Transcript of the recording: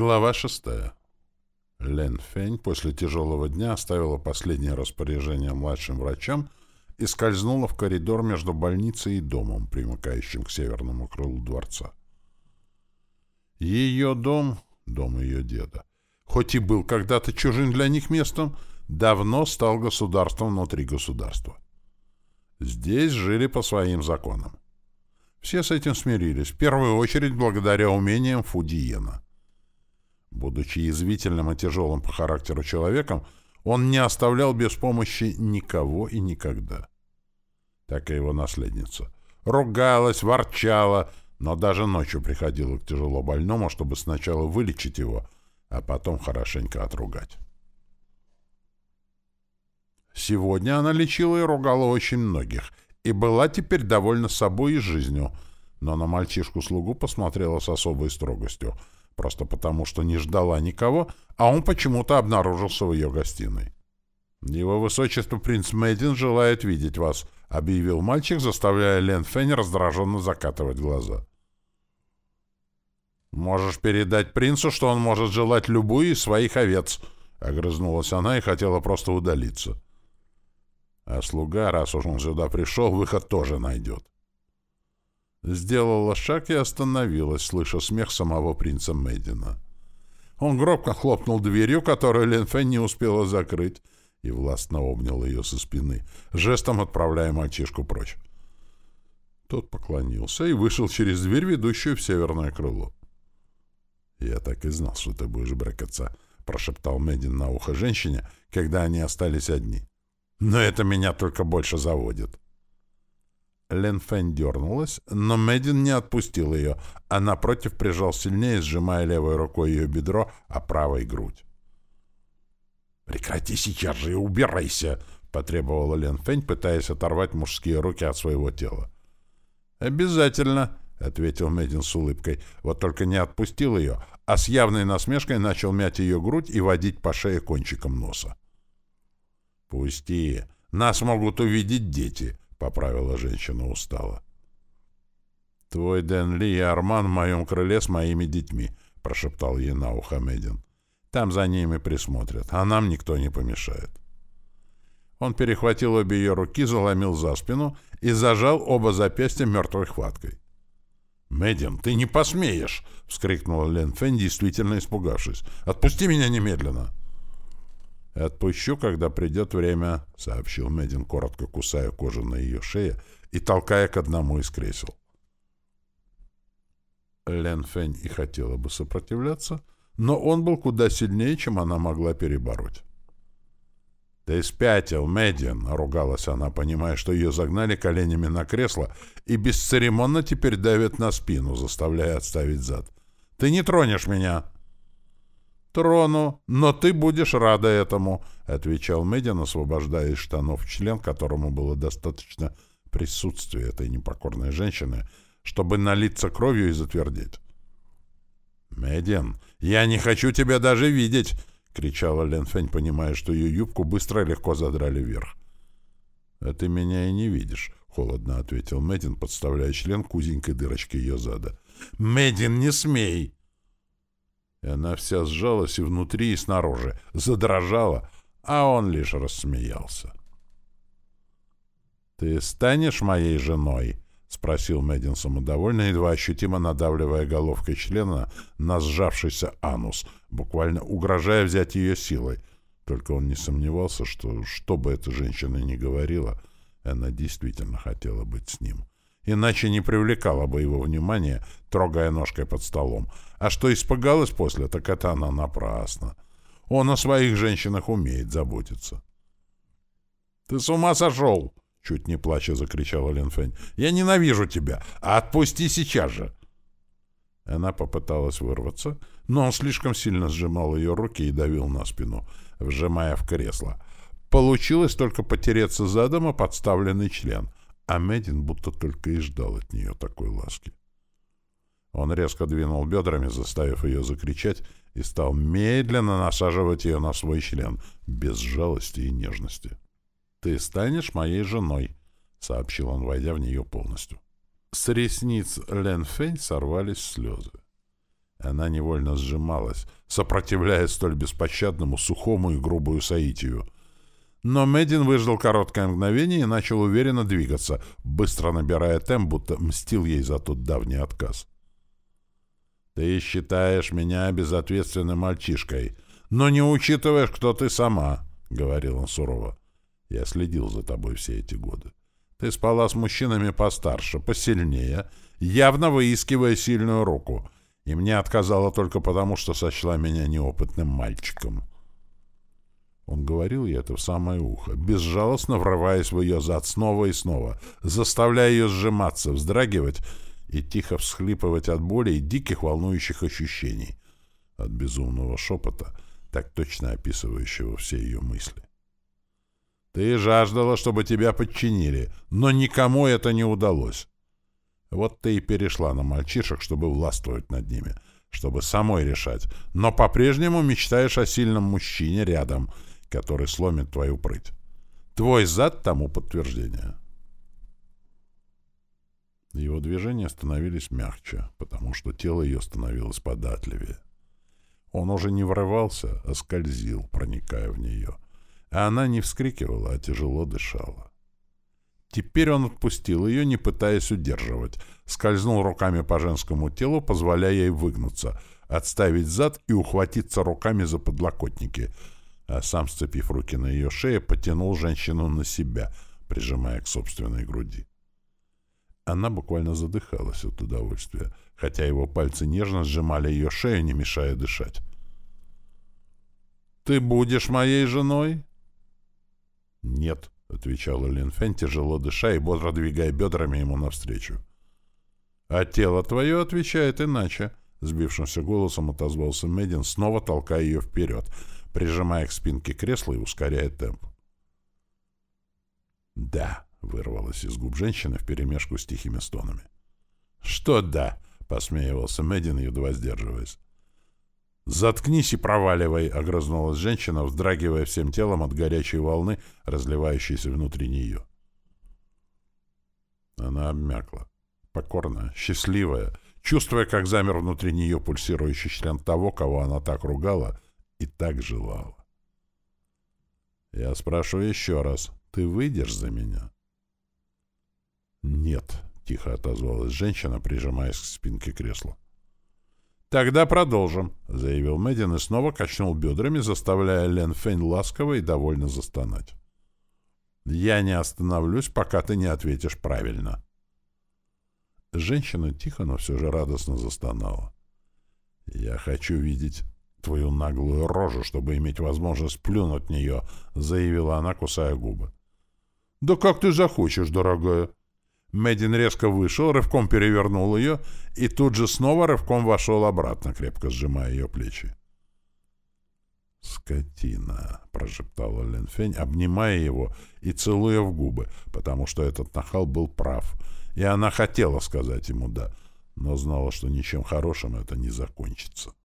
Глава шестая. Лен Фень после тяжелого дня оставила последнее распоряжение младшим врачам и скользнула в коридор между больницей и домом, примыкающим к северному крылу дворца. Ее дом, дом ее деда, хоть и был когда-то чужим для них местом, давно стал государством внутри государства. Здесь жили по своим законам. Все с этим смирились, в первую очередь благодаря умениям Фудиена — Будучи язвительным и тяжелым по характеру человеком, он не оставлял без помощи никого и никогда. Так и его наследница. Ругалась, ворчала, но даже ночью приходила к тяжело больному, чтобы сначала вылечить его, а потом хорошенько отругать. Сегодня она лечила и ругала очень многих, и была теперь довольна собой и жизнью, но на мальчишку-слугу посмотрела с особой строгостью — просто потому, что не ждала никого, а он почему-то обнаружился в ее гостиной. «Его высочество принц Мэйдин желает видеть вас», — объявил мальчик, заставляя Лен Фэнь раздраженно закатывать глаза. «Можешь передать принцу, что он может желать любую из своих овец», — огрызнулась она и хотела просто удалиться. А слуга, раз уж он сюда пришел, выход тоже найдет. Сделала шаг и остановилась, слыша смех самого принца Мэддина. Он громко хлопнул дверью, которую Лен Фэн не успела закрыть, и властно обнял ее со спины, жестом отправляя мальчишку прочь. Тот поклонился и вышел через дверь, ведущую в северное крыло. «Я так и знал, что ты будешь брекаться», — прошептал Мэддин на ухо женщине, когда они остались одни. «Но это меня только больше заводит». Лен Фэн дернулась, но Мэддин не отпустил ее, а напротив прижал сильнее, сжимая левой рукой ее бедро, а правой — грудь. «Прекрати сейчас же и убирайся!» — потребовала Лен Фэнь, пытаясь оторвать мужские руки от своего тела. «Обязательно!» — ответил Мэддин с улыбкой. Вот только не отпустил ее, а с явной насмешкой начал мять ее грудь и водить по шее кончиком носа. «Пусти! Нас могут увидеть дети!» Поправила женщина устало. «Твой Дэн Ли и Арман в моем крыле с моими детьми», — прошептал ей на ухо Медин. «Там за ними присмотрят, а нам никто не помешает». Он перехватил обе ее руки, заломил за спину и зажал оба запястья мертвой хваткой. «Мэддин, ты не посмеешь!» — вскрикнула Лен Фэн, действительно испугавшись. «Отпусти меня немедленно!» «Отпущу, когда придет время», — сообщил Медин, коротко кусая кожу на ее шее и толкая к одному из кресел. Лен Фэнь и хотела бы сопротивляться, но он был куда сильнее, чем она могла перебороть. «Ты спятил, Медин!» — ругалась она, понимая, что ее загнали коленями на кресло и бесцеремонно теперь давят на спину, заставляя отставить зад. «Ты не тронешь меня!» «Трону, но ты будешь рада этому», — отвечал Медиан, освобождая из штанов член, которому было достаточно присутствия этой непокорной женщины, чтобы налиться кровью и затвердеть. «Медиан, я не хочу тебя даже видеть!» — кричала Ленфень, понимая, что ее юбку быстро и легко задрали вверх. «А ты меня и не видишь», — холодно ответил Медин, подставляя член к узенькой дырочке ее зада. «Медин, не смей!» И она вся сжалась и внутри, и снаружи, задрожала, а он лишь рассмеялся. «Ты станешь моей женой?» — спросил Мэддин самодовольно, едва ощутимо надавливая головкой члена на сжавшийся анус, буквально угрожая взять ее силой. Только он не сомневался, что, что бы эта женщина ни говорила, она действительно хотела быть с ним иначе не привлекала бы его внимание, трогая ножкой под столом. А что испугалась после, так это она напрасно. Он о своих женщинах умеет заботиться. «Ты с ума сошел!» — чуть не плача закричала Ленфень. «Я ненавижу тебя! А отпусти сейчас же!» Она попыталась вырваться, но он слишком сильно сжимал ее руки и давил на спину, вжимая в кресло. Получилось только потереться задом о подставленный член — а Мэддин будто только и ждал от нее такой ласки. Он резко двинул бедрами, заставив ее закричать, и стал медленно насаживать ее на свой член, без жалости и нежности. «Ты станешь моей женой», — сообщил он, войдя в нее полностью. С ресниц Лен Фэнь сорвались слезы. Она невольно сжималась, сопротивляясь столь беспощадному, сухому и грубую соитию. Но Медин выждал короткое мгновение и начал уверенно двигаться, быстро набирая темп, будто мстил ей за тот давний отказ. «Ты считаешь меня безответственным мальчишкой, но не учитываешь, кто ты сама», — говорил он сурово. «Я следил за тобой все эти годы. Ты спала с мужчинами постарше, посильнее, явно выискивая сильную руку, и мне отказала только потому, что сочла меня неопытным мальчиком». Он говорил ей это в самое ухо, безжалостно врываясь в ее зад снова и снова, заставляя ее сжиматься, вздрагивать и тихо всхлипывать от боли и диких волнующих ощущений, от безумного шепота, так точно описывающего все ее мысли. Ты жаждала, чтобы тебя подчинили, но никому это не удалось. Вот ты и перешла на мальчишек, чтобы властвовать над ними, чтобы самой решать, но по-прежнему мечтаешь о сильном мужчине рядом, который сломит твою прыть. Твой зад тому подтверждение. Его движения становились мягче, потому что тело ее становилось податливее. Он уже не врывался, а скользил, проникая в нее. А она не вскрикивала, а тяжело дышала. Теперь он отпустил ее, не пытаясь удерживать, скользнул руками по женскому телу, позволяя ей выгнуться, отставить зад и ухватиться руками за подлокотники, а сам, сцепив руки на ее шее, потянул женщину на себя, прижимая к собственной груди. Она буквально задыхалась от удовольствия, хотя его пальцы нежно сжимали ее шею, не мешая дышать. «Ты будешь моей женой?» «Нет», — отвечала Лин Фэн, тяжело дыша и бодро двигая бедрами ему навстречу. «А тело твое отвечает иначе», — сбившимся голосом отозвался Медин, снова толкая ее вперед, прижимая к спинке кресла и ускоряя темп. «Да», — вырвалось из губ женщины вперемешку с тихими стонами. «Что да?» — посмеивался Медин, едва сдерживаясь. «Заткнись и проваливай!» — огрызнулась женщина, вздрагивая всем телом от горячей волны, разливающейся внутри нее. Она обмякла, покорная, счастливая, чувствуя, как замер внутри нее пульсирующий член того, кого она так ругала и так желала. «Я спрашиваю еще раз, ты выйдешь за меня?» «Нет», — тихо отозвалась женщина, прижимаясь к спинке кресла. «Тогда продолжим», — заявил Мэддин и снова качнул бедрами, заставляя Лен Фэнь ласково и довольно застонать. «Я не остановлюсь, пока ты не ответишь правильно». Женщина тихо, но все же радостно застонала. «Я хочу видеть твою наглую рожу, чтобы иметь возможность плюнуть в нее», — заявила она, кусая губы. «Да как ты захочешь, дорогая», Мэддин резко вышел, рывком перевернул ее и тут же снова рывком вошел обратно, крепко сжимая ее плечи. «Скотина!» — прошептала Ленфень, обнимая его и целуя в губы, потому что этот нахал был прав, и она хотела сказать ему «да», но знала, что ничем хорошим это не закончится.